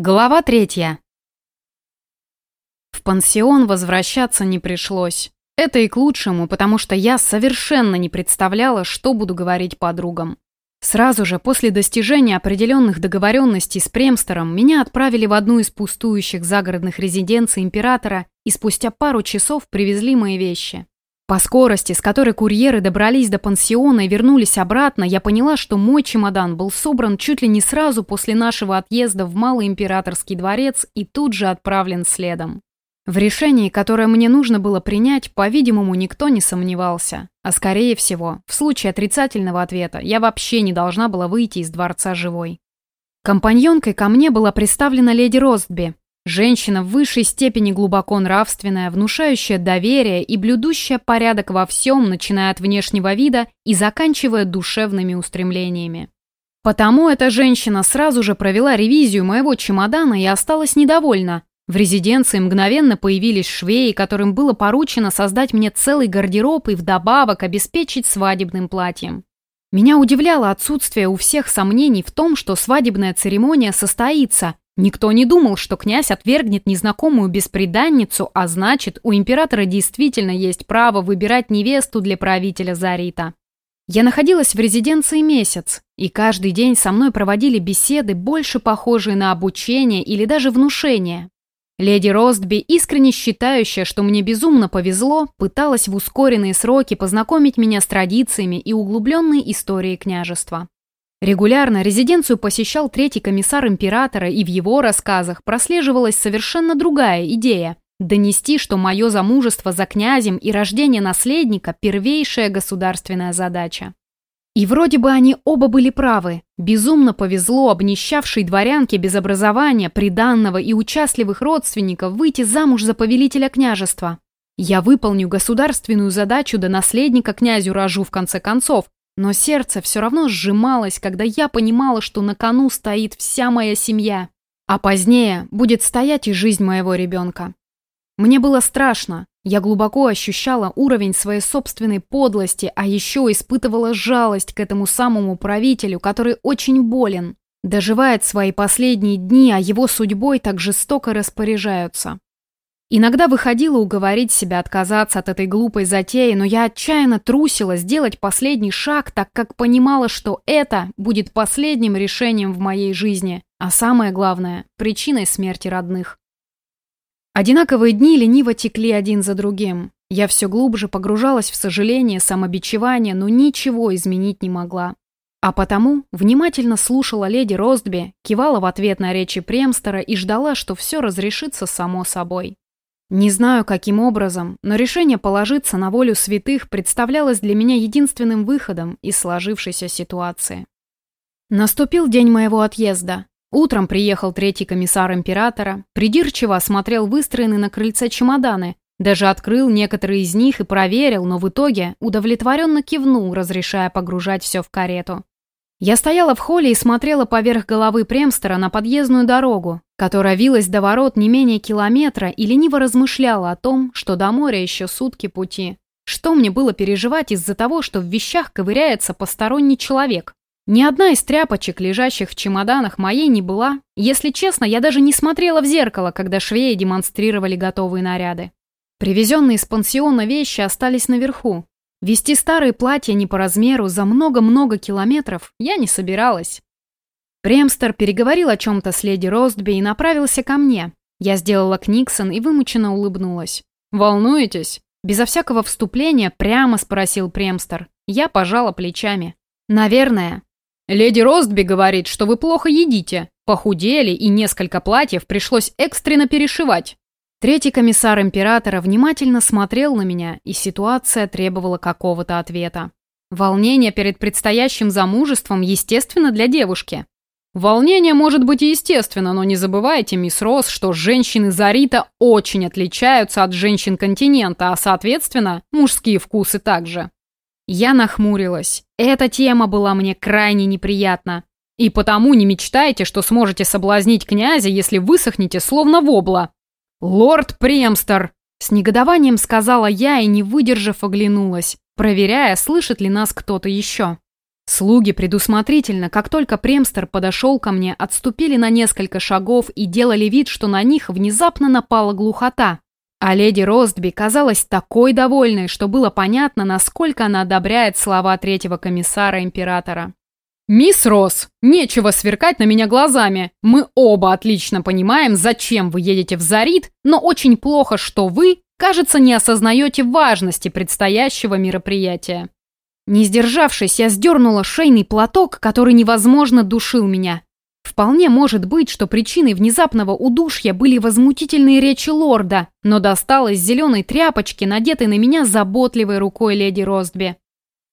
Глава третья. В пансион возвращаться не пришлось. Это и к лучшему, потому что я совершенно не представляла, что буду говорить подругам. Сразу же после достижения определенных договоренностей с Премстером меня отправили в одну из пустующих загородных резиденций императора и спустя пару часов привезли мои вещи. По скорости, с которой курьеры добрались до пансиона и вернулись обратно, я поняла, что мой чемодан был собран чуть ли не сразу после нашего отъезда в Малый Императорский дворец и тут же отправлен следом. В решении, которое мне нужно было принять, по-видимому, никто не сомневался. А скорее всего, в случае отрицательного ответа, я вообще не должна была выйти из дворца живой. Компаньонкой ко мне была представлена леди Ростби, Женщина в высшей степени глубоко нравственная, внушающая доверие и блюдущая порядок во всем, начиная от внешнего вида и заканчивая душевными устремлениями. Потому эта женщина сразу же провела ревизию моего чемодана и осталась недовольна. В резиденции мгновенно появились швеи, которым было поручено создать мне целый гардероб и вдобавок обеспечить свадебным платьем. Меня удивляло отсутствие у всех сомнений в том, что свадебная церемония состоится, Никто не думал, что князь отвергнет незнакомую бесприданницу, а значит, у императора действительно есть право выбирать невесту для правителя Зарита. Я находилась в резиденции месяц, и каждый день со мной проводили беседы, больше похожие на обучение или даже внушение. Леди Ростби, искренне считающая, что мне безумно повезло, пыталась в ускоренные сроки познакомить меня с традициями и углубленной историей княжества. Регулярно резиденцию посещал третий комиссар императора, и в его рассказах прослеживалась совершенно другая идея – донести, что мое замужество за князем и рождение наследника – первейшая государственная задача. И вроде бы они оба были правы. Безумно повезло обнищавшей дворянке без образования, приданного и участливых родственников выйти замуж за повелителя княжества. Я выполню государственную задачу до наследника князю рожу в конце концов, но сердце все равно сжималось, когда я понимала, что на кону стоит вся моя семья. А позднее будет стоять и жизнь моего ребенка. Мне было страшно. Я глубоко ощущала уровень своей собственной подлости, а еще испытывала жалость к этому самому правителю, который очень болен. Доживает свои последние дни, а его судьбой так жестоко распоряжаются. Иногда выходило уговорить себя отказаться от этой глупой затеи, но я отчаянно трусила сделать последний шаг, так как понимала, что это будет последним решением в моей жизни, а самое главное – причиной смерти родных. Одинаковые дни лениво текли один за другим. Я все глубже погружалась в сожаление, самобичевание, но ничего изменить не могла. А потому внимательно слушала леди Ростби, кивала в ответ на речи Премстера и ждала, что все разрешится само собой. Не знаю, каким образом, но решение положиться на волю святых представлялось для меня единственным выходом из сложившейся ситуации. Наступил день моего отъезда. Утром приехал третий комиссар императора, придирчиво осмотрел выстроенные на крыльце чемоданы, даже открыл некоторые из них и проверил, но в итоге удовлетворенно кивнул, разрешая погружать все в карету. Я стояла в холле и смотрела поверх головы Премстера на подъездную дорогу, которая вилась до ворот не менее километра и лениво размышляла о том, что до моря еще сутки пути. Что мне было переживать из-за того, что в вещах ковыряется посторонний человек? Ни одна из тряпочек, лежащих в чемоданах, моей не была. Если честно, я даже не смотрела в зеркало, когда швеи демонстрировали готовые наряды. Привезенные из пансиона вещи остались наверху, Вести старые платья не по размеру за много-много километров я не собиралась. Премстер переговорил о чем-то с леди Ростби и направился ко мне. Я сделала книксон и вымученно улыбнулась. «Волнуетесь?» Безо всякого вступления прямо спросил Премстер. Я пожала плечами. «Наверное». «Леди Ростби говорит, что вы плохо едите. Похудели, и несколько платьев пришлось экстренно перешивать. Третий комиссар императора внимательно смотрел на меня, и ситуация требовала какого-то ответа. Волнение перед предстоящим замужеством естественно для девушки. Волнение может быть и естественно, но не забывайте, мисс Росс, что женщины Зарита очень отличаются от женщин континента, а соответственно, мужские вкусы также. Я нахмурилась. Эта тема была мне крайне неприятна. И потому не мечтайте, что сможете соблазнить князя, если высохнете словно вобла. «Лорд Премстер!» С негодованием сказала я и, не выдержав, оглянулась, проверяя, слышит ли нас кто-то еще. Слуги предусмотрительно, как только Премстер подошел ко мне, отступили на несколько шагов и делали вид, что на них внезапно напала глухота. А леди Ростби казалась такой довольной, что было понятно, насколько она одобряет слова третьего комиссара императора. «Мисс Росс, нечего сверкать на меня глазами. Мы оба отлично понимаем, зачем вы едете в Зарит, но очень плохо, что вы, кажется, не осознаете важности предстоящего мероприятия». Не сдержавшись, я сдернула шейный платок, который невозможно душил меня. Вполне может быть, что причиной внезапного удушья были возмутительные речи лорда, но досталось зеленой тряпочки, надетой на меня заботливой рукой леди Ростби.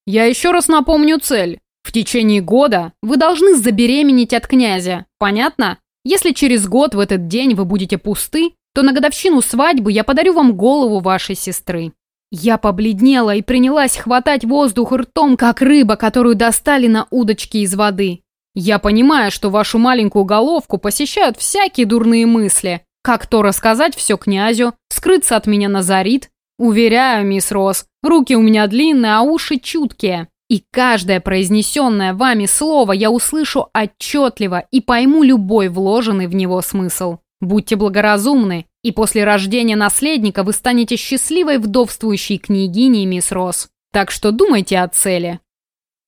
«Я еще раз напомню цель. В течение года вы должны забеременеть от князя. Понятно? Если через год в этот день вы будете пусты, то на годовщину свадьбы я подарю вам голову вашей сестры. Я побледнела и принялась хватать воздух ртом, как рыба, которую достали на удочке из воды. Я понимаю, что вашу маленькую головку посещают всякие дурные мысли. Как то рассказать все князю, скрыться от меня Назарит? Уверяю, мисс Росс, руки у меня длинные, а уши чуткие. И каждое произнесенное вами слово я услышу отчетливо и пойму любой вложенный в него смысл. Будьте благоразумны, и после рождения наследника вы станете счастливой вдовствующей княгиней, мисс Росс. Так что думайте о цели».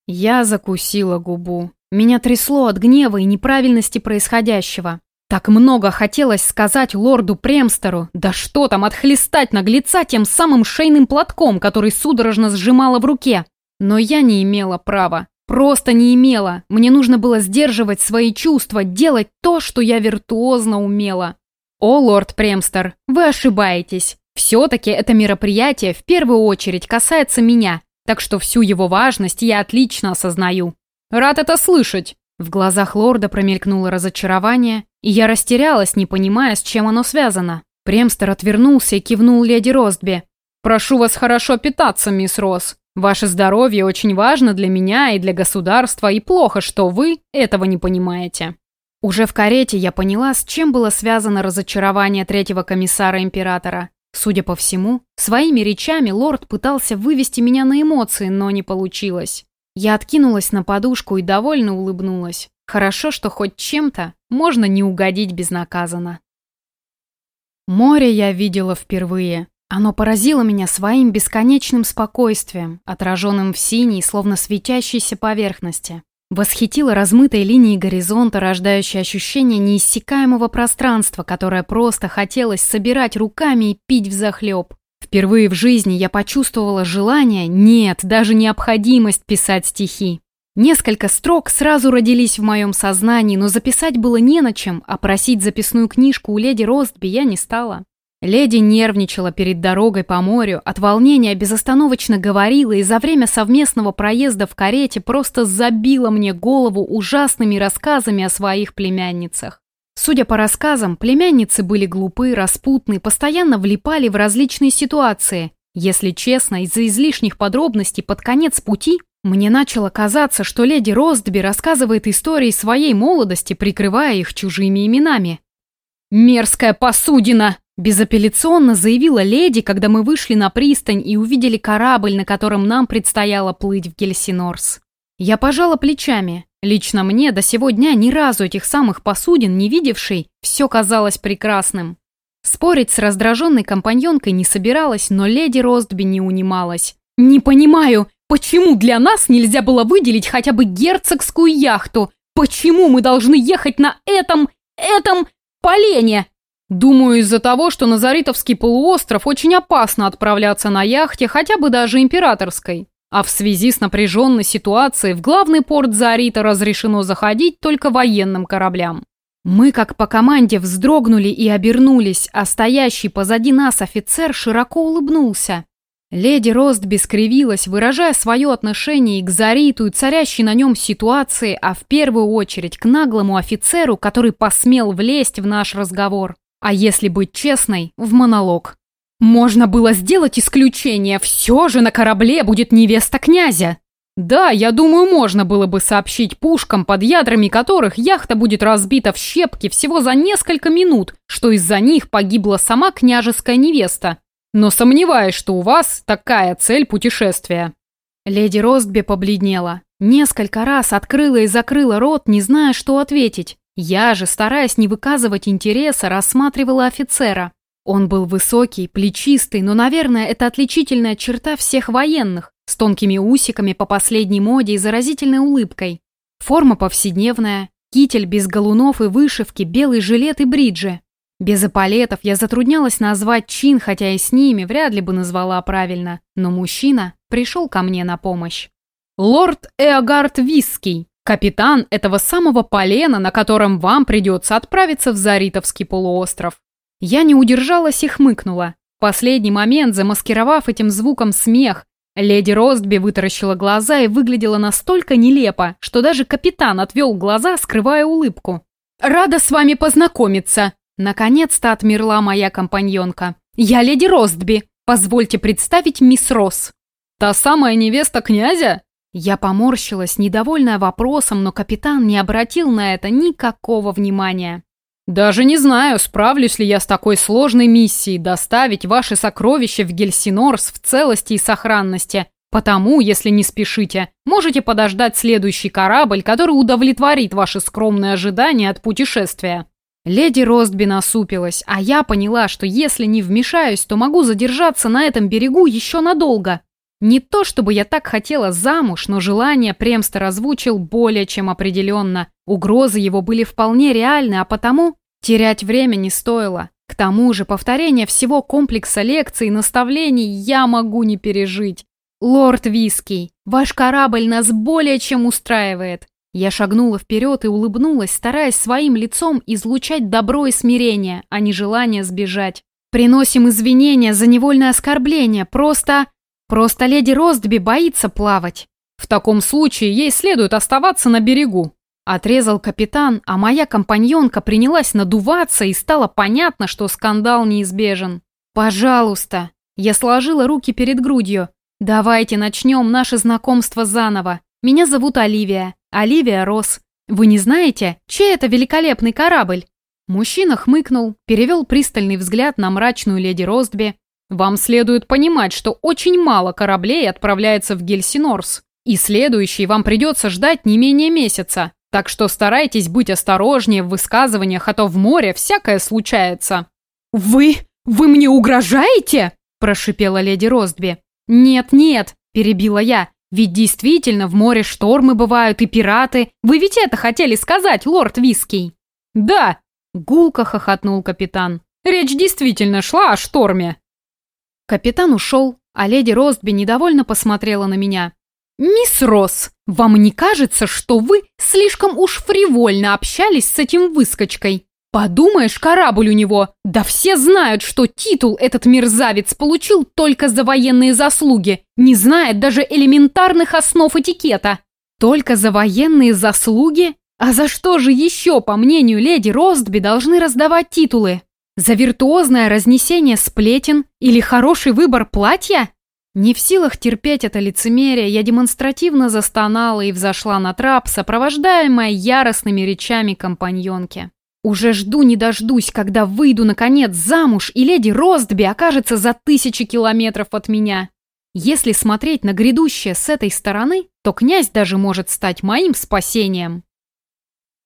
Я закусила губу. Меня трясло от гнева и неправильности происходящего. Так много хотелось сказать лорду Премстеру, да что там, отхлестать наглеца тем самым шейным платком, который судорожно сжимала в руке. Но я не имела права. Просто не имела. Мне нужно было сдерживать свои чувства, делать то, что я виртуозно умела. О, лорд Премстер, вы ошибаетесь. Все-таки это мероприятие в первую очередь касается меня, так что всю его важность я отлично осознаю. Рад это слышать. В глазах лорда промелькнуло разочарование, и я растерялась, не понимая, с чем оно связано. Премстер отвернулся и кивнул леди Ростби. «Прошу вас хорошо питаться, мисс Росс. Ваше здоровье очень важно для меня и для государства, и плохо, что вы этого не понимаете». Уже в карете я поняла, с чем было связано разочарование третьего комиссара императора. Судя по всему, своими речами лорд пытался вывести меня на эмоции, но не получилось. Я откинулась на подушку и довольно улыбнулась. Хорошо, что хоть чем-то можно не угодить безнаказанно. Море я видела впервые. Оно поразило меня своим бесконечным спокойствием, отраженным в синей, словно светящейся поверхности. Восхитило размытой линией горизонта, рождающей ощущение неиссякаемого пространства, которое просто хотелось собирать руками и пить взахлеб. Впервые в жизни я почувствовала желание, нет, даже необходимость писать стихи. Несколько строк сразу родились в моем сознании, но записать было не на чем, а просить записную книжку у леди Ростби я не стала. Леди нервничала перед дорогой по морю, от волнения безостановочно говорила и за время совместного проезда в карете просто забила мне голову ужасными рассказами о своих племянницах. Судя по рассказам, племянницы были глупы, распутны, постоянно влипали в различные ситуации. Если честно, из-за излишних подробностей под конец пути мне начало казаться, что леди Ростби рассказывает истории своей молодости, прикрывая их чужими именами. «Мерзкая посудина!» Безапелляционно заявила леди, когда мы вышли на пристань и увидели корабль, на котором нам предстояло плыть в Гельсинорс. Я пожала плечами. Лично мне до сего дня ни разу этих самых посудин не видевшей, все казалось прекрасным. Спорить с раздраженной компаньонкой не собиралась, но леди Ростби не унималась. «Не понимаю, почему для нас нельзя было выделить хотя бы герцогскую яхту? Почему мы должны ехать на этом... этом... полене?» Думаю, из-за того, что на Заритовский полуостров очень опасно отправляться на яхте, хотя бы даже императорской. А в связи с напряженной ситуацией в главный порт Зарита разрешено заходить только военным кораблям. Мы, как по команде, вздрогнули и обернулись, а стоящий позади нас офицер широко улыбнулся. Леди Ростби скривилась, выражая свое отношение и к Зариту и царящей на нем ситуации, а в первую очередь к наглому офицеру, который посмел влезть в наш разговор. А если быть честной, в монолог. Можно было сделать исключение, все же на корабле будет невеста князя. Да, я думаю, можно было бы сообщить пушкам, под ядрами которых яхта будет разбита в щепки всего за несколько минут, что из-за них погибла сама княжеская невеста. Но сомневаюсь, что у вас такая цель путешествия. Леди Ростби побледнела. Несколько раз открыла и закрыла рот, не зная, что ответить. Я же, стараясь не выказывать интереса, рассматривала офицера. Он был высокий, плечистый, но, наверное, это отличительная черта всех военных, с тонкими усиками по последней моде и заразительной улыбкой. Форма повседневная, китель без галунов и вышивки, белый жилет и бриджи. Без эполетов я затруднялась назвать чин, хотя и с ними вряд ли бы назвала правильно, но мужчина пришел ко мне на помощь. «Лорд Эогард Виский, капитан этого самого полена, на котором вам придется отправиться в Заритовский полуостров». Я не удержалась и хмыкнула. В последний момент, замаскировав этим звуком смех, леди Ростби вытаращила глаза и выглядела настолько нелепо, что даже капитан отвел глаза, скрывая улыбку. «Рада с вами познакомиться!» Наконец-то отмерла моя компаньонка. «Я леди Ростби. Позвольте представить мисс Росс». «Та самая невеста князя?» Я поморщилась, недовольная вопросом, но капитан не обратил на это никакого внимания. «Даже не знаю, справлюсь ли я с такой сложной миссией доставить ваши сокровища в Гельсинорс в целости и сохранности. Потому, если не спешите, можете подождать следующий корабль, который удовлетворит ваши скромные ожидания от путешествия». Леди Ростби насупилась, а я поняла, что если не вмешаюсь, то могу задержаться на этом берегу еще надолго. Не то чтобы я так хотела замуж, но желание Премстер озвучил более чем определенно. Угрозы его были вполне реальны, а потому терять время не стоило. К тому же повторение всего комплекса лекций и наставлений я могу не пережить. «Лорд Виский, ваш корабль нас более чем устраивает. Я шагнула вперед и улыбнулась, стараясь своим лицом излучать добро и смирение, а не желание сбежать. «Приносим извинения за невольное оскорбление, просто... Просто леди Ростби боится плавать. В таком случае ей следует оставаться на берегу», Отрезал капитан, а моя компаньонка принялась надуваться и стало понятно, что скандал неизбежен. «Пожалуйста!» Я сложила руки перед грудью. «Давайте начнем наше знакомство заново. Меня зовут Оливия. Оливия Росс. Вы не знаете, чей это великолепный корабль?» Мужчина хмыкнул, перевел пристальный взгляд на мрачную леди Ростби. «Вам следует понимать, что очень мало кораблей отправляется в Гельсинорс, и следующий вам придется ждать не менее месяца, так что старайтесь быть осторожнее в высказываниях, а то в море всякое случается». «Вы... вы мне угрожаете?» – прошипела леди Ростби. «Нет-нет», – перебила я, ведь действительно в море штормы бывают и пираты. Вы ведь это хотели сказать, лорд Виский? Да, гулко хохотнул капитан. Речь действительно шла о шторме. Капитан ушел, а леди Ростби недовольно посмотрела на меня. «Мисс Росс, вам не кажется, что вы слишком уж фривольно общались с этим выскочкой?» Подумаешь, корабль у него. Да все знают, что титул этот мерзавец получил только за военные заслуги. Не знает даже элементарных основ этикета. Только за военные заслуги? А за что же еще, по мнению леди Ростби, должны раздавать титулы? За виртуозное разнесение сплетен или хороший выбор платья? Не в силах терпеть это лицемерие, я демонстративно застонала и взошла на трап, сопровождаемая яростными речами компаньонки. Уже жду не дождусь, когда выйду, наконец, замуж, и леди Ростби окажется за тысячи километров от меня. Если смотреть на грядущее с этой стороны, то князь даже может стать моим спасением.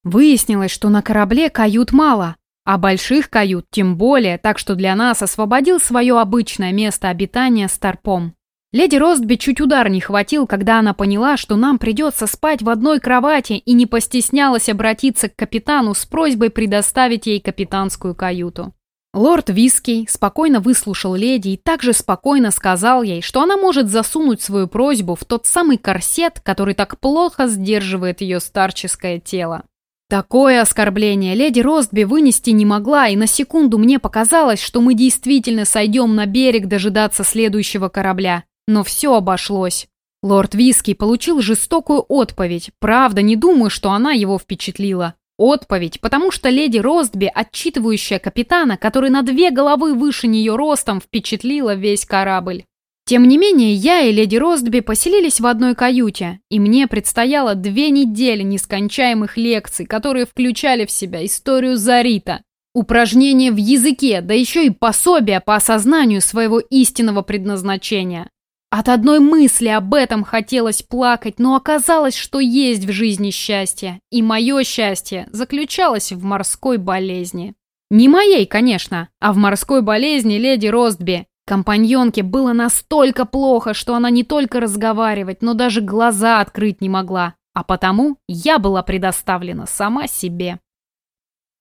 Выяснилось, что на корабле кают мало, а больших кают тем более, так что для нас освободил свое обычное место обитания Старпом. Леди Ростби чуть удар не хватил, когда она поняла, что нам придется спать в одной кровати и не постеснялась обратиться к капитану с просьбой предоставить ей капитанскую каюту. Лорд Виский спокойно выслушал леди и также спокойно сказал ей, что она может засунуть свою просьбу в тот самый корсет, который так плохо сдерживает ее старческое тело. Такое оскорбление леди Ростби вынести не могла, и на секунду мне показалось, что мы действительно сойдем на берег дожидаться следующего корабля. Но все обошлось. Лорд Виски получил жестокую отповедь. Правда, не думаю, что она его впечатлила. Отповедь, потому что леди Ростби, отчитывающая капитана, который на две головы выше нее ростом, впечатлила весь корабль. Тем не менее, я и леди Ростби поселились в одной каюте, и мне предстояло две недели нескончаемых лекций, которые включали в себя историю Зарита, упражнения в языке, да еще и пособия по осознанию своего истинного предназначения. От одной мысли об этом хотелось плакать, но оказалось, что есть в жизни счастье. И мое счастье заключалось в морской болезни. Не моей, конечно, а в морской болезни леди Ростби. Компаньонке было настолько плохо, что она не только разговаривать, но даже глаза открыть не могла. А потому я была предоставлена сама себе.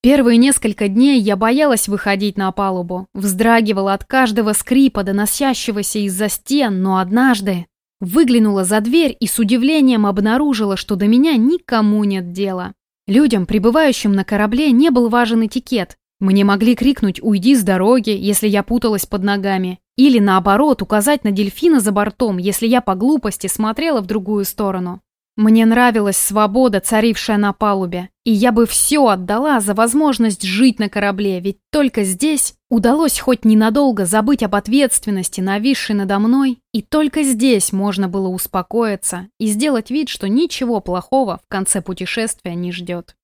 Первые несколько дней я боялась выходить на палубу, вздрагивала от каждого скрипа, доносящегося из-за стен, но однажды выглянула за дверь и с удивлением обнаружила, что до меня никому нет дела. Людям, прибывающим на корабле, не был важен этикет. Мне могли крикнуть «Уйди с дороги», если я путалась под ногами, или, наоборот, указать на дельфина за бортом, если я по глупости смотрела в другую сторону. Мне нравилась свобода, царившая на палубе, и я бы все отдала за возможность жить на корабле, ведь только здесь удалось хоть ненадолго забыть об ответственности, нависшей надо мной, и только здесь можно было успокоиться и сделать вид, что ничего плохого в конце путешествия не ждет.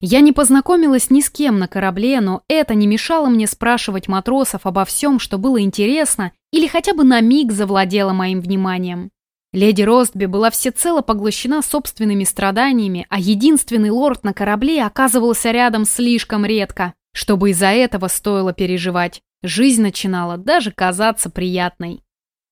Я не познакомилась ни с кем на корабле, но это не мешало мне спрашивать матросов обо всем, что было интересно или хотя бы на миг завладело моим вниманием. Леди Ростби была всецело поглощена собственными страданиями, а единственный лорд на корабле оказывался рядом слишком редко, чтобы из-за этого стоило переживать. Жизнь начинала даже казаться приятной.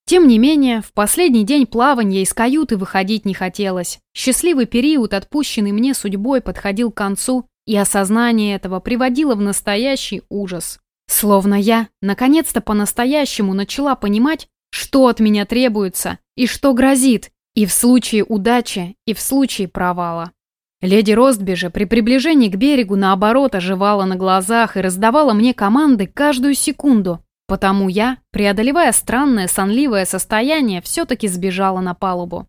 Тем не менее, в последний день плавания из каюты выходить не хотелось. Счастливый период, отпущенный мне судьбой, подходил к концу, и осознание этого приводило в настоящий ужас. Словно я, наконец-то по-настоящему начала понимать, что от меня требуется и что грозит, и в случае удачи, и в случае провала. Леди Ростби же при приближении к берегу наоборот оживала на глазах и раздавала мне команды каждую секунду, потому я, преодолевая странное сонливое состояние, все-таки сбежала на палубу.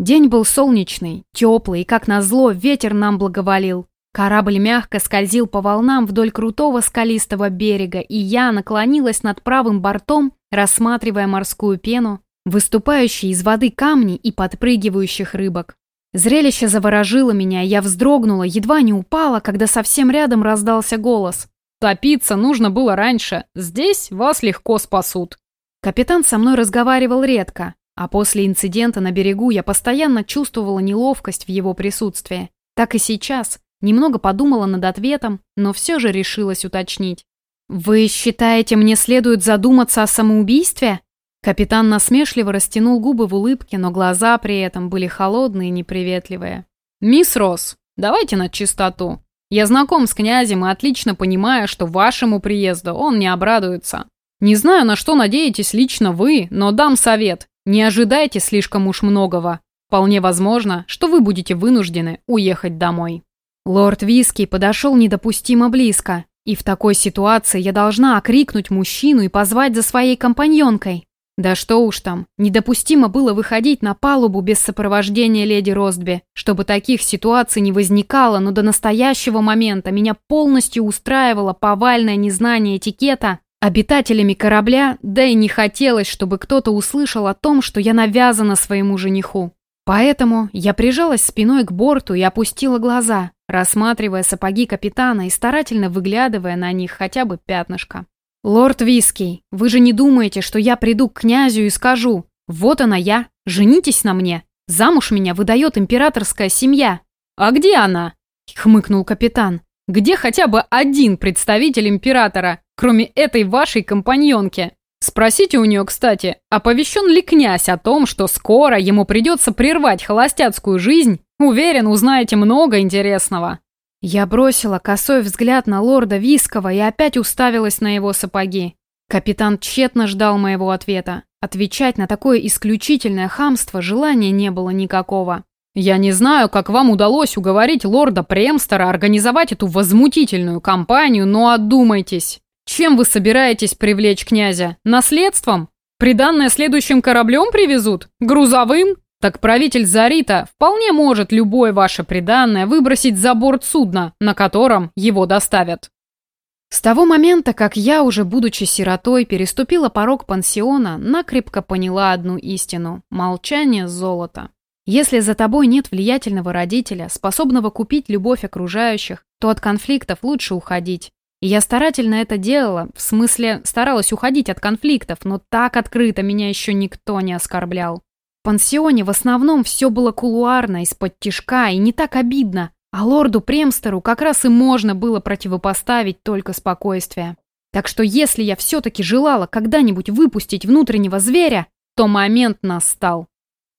День был солнечный, теплый, и, как назло, ветер нам благоволил. Корабль мягко скользил по волнам вдоль крутого скалистого берега, и я наклонилась над правым бортом рассматривая морскую пену, выступающие из воды камни и подпрыгивающих рыбок. Зрелище заворожило меня, я вздрогнула, едва не упала, когда совсем рядом раздался голос. «Топиться нужно было раньше, здесь вас легко спасут». Капитан со мной разговаривал редко, а после инцидента на берегу я постоянно чувствовала неловкость в его присутствии. Так и сейчас. Немного подумала над ответом, но все же решилась уточнить. «Вы считаете, мне следует задуматься о самоубийстве?» Капитан насмешливо растянул губы в улыбке, но глаза при этом были холодные и неприветливые. «Мисс Росс, давайте на чистоту. Я знаком с князем и отлично понимаю, что вашему приезду он не обрадуется. Не знаю, на что надеетесь лично вы, но дам совет. Не ожидайте слишком уж многого. Вполне возможно, что вы будете вынуждены уехать домой». Лорд Виски подошел недопустимо близко, и в такой ситуации я должна окрикнуть мужчину и позвать за своей компаньонкой. Да что уж там, недопустимо было выходить на палубу без сопровождения леди Ростби. Чтобы таких ситуаций не возникало, но до настоящего момента меня полностью устраивало повальное незнание этикета обитателями корабля, да и не хотелось, чтобы кто-то услышал о том, что я навязана своему жениху. Поэтому я прижалась спиной к борту и опустила глаза, рассматривая сапоги капитана и старательно выглядывая на них хотя бы пятнышко. «Лорд Виский, вы же не думаете, что я приду к князю и скажу, вот она я, женитесь на мне, замуж меня выдает императорская семья». «А где она?» — хмыкнул капитан. «Где хотя бы один представитель императора, кроме этой вашей компаньонки?» Спросите у нее, кстати, оповещен ли князь о том, что скоро ему придется прервать холостяцкую жизнь? Уверен, узнаете много интересного. Я бросила косой взгляд на лорда Вискова и опять уставилась на его сапоги. Капитан тщетно ждал моего ответа. Отвечать на такое исключительное хамство желания не было никакого. «Я не знаю, как вам удалось уговорить лорда Премстера организовать эту возмутительную кампанию, но одумайтесь. Чем вы собираетесь привлечь князя? Наследством? Приданное следующим кораблем привезут? Грузовым? Так правитель Зарита вполне может любое ваше приданное выбросить за борт судна, на котором его доставят. С того момента, как я, уже будучи сиротой, переступила порог пансиона, накрепко поняла одну истину – молчание – золото. Если за тобой нет влиятельного родителя, способного купить любовь окружающих, то от конфликтов лучше уходить. И я старательно это делала, в смысле старалась уходить от конфликтов, но так открыто меня еще никто не оскорблял. В пансионе в основном все было кулуарно, из-под тишка и не так обидно, а лорду Премстеру как раз и можно было противопоставить только спокойствие. Так что если я все-таки желала когда-нибудь выпустить внутреннего зверя, то момент настал.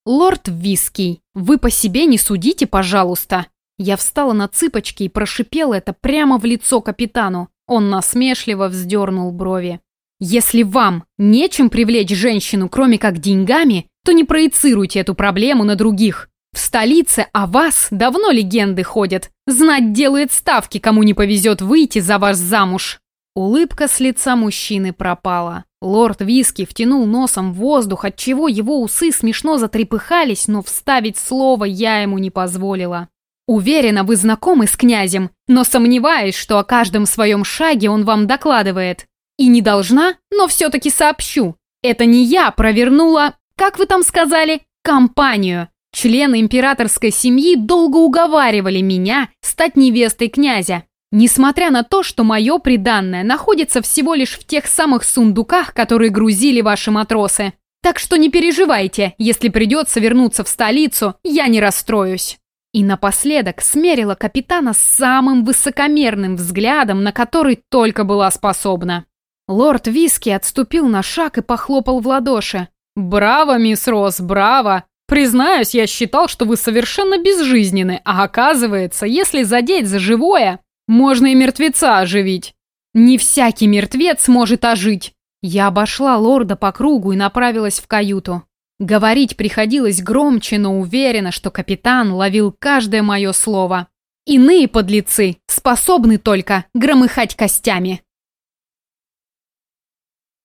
«Лорд Виский, вы по себе не судите, пожалуйста!» Я встала на цыпочки и прошипела это прямо в лицо капитану. Он насмешливо вздернул брови. «Если вам нечем привлечь женщину, кроме как деньгами, то не проецируйте эту проблему на других. В столице о вас давно легенды ходят. Знать делает ставки, кому не повезет выйти за вас замуж». Улыбка с лица мужчины пропала. Лорд Виски втянул носом в воздух, отчего его усы смешно затрепыхались, но вставить слово я ему не позволила. Уверена, вы знакомы с князем, но сомневаюсь, что о каждом своем шаге он вам докладывает. И не должна, но все-таки сообщу. Это не я провернула, как вы там сказали, компанию. Члены императорской семьи долго уговаривали меня стать невестой князя. Несмотря на то, что мое приданное находится всего лишь в тех самых сундуках, которые грузили ваши матросы. Так что не переживайте, если придется вернуться в столицу, я не расстроюсь. И напоследок смерила капитана самым высокомерным взглядом, на который только была способна. Лорд Виски отступил на шаг и похлопал в ладоши. «Браво, мисс Росс, браво! Признаюсь, я считал, что вы совершенно безжизненны, а оказывается, если задеть за живое, можно и мертвеца оживить. Не всякий мертвец может ожить». Я обошла лорда по кругу и направилась в каюту. Говорить приходилось громче, но уверена, что капитан ловил каждое мое слово. Иные подлецы способны только громыхать костями.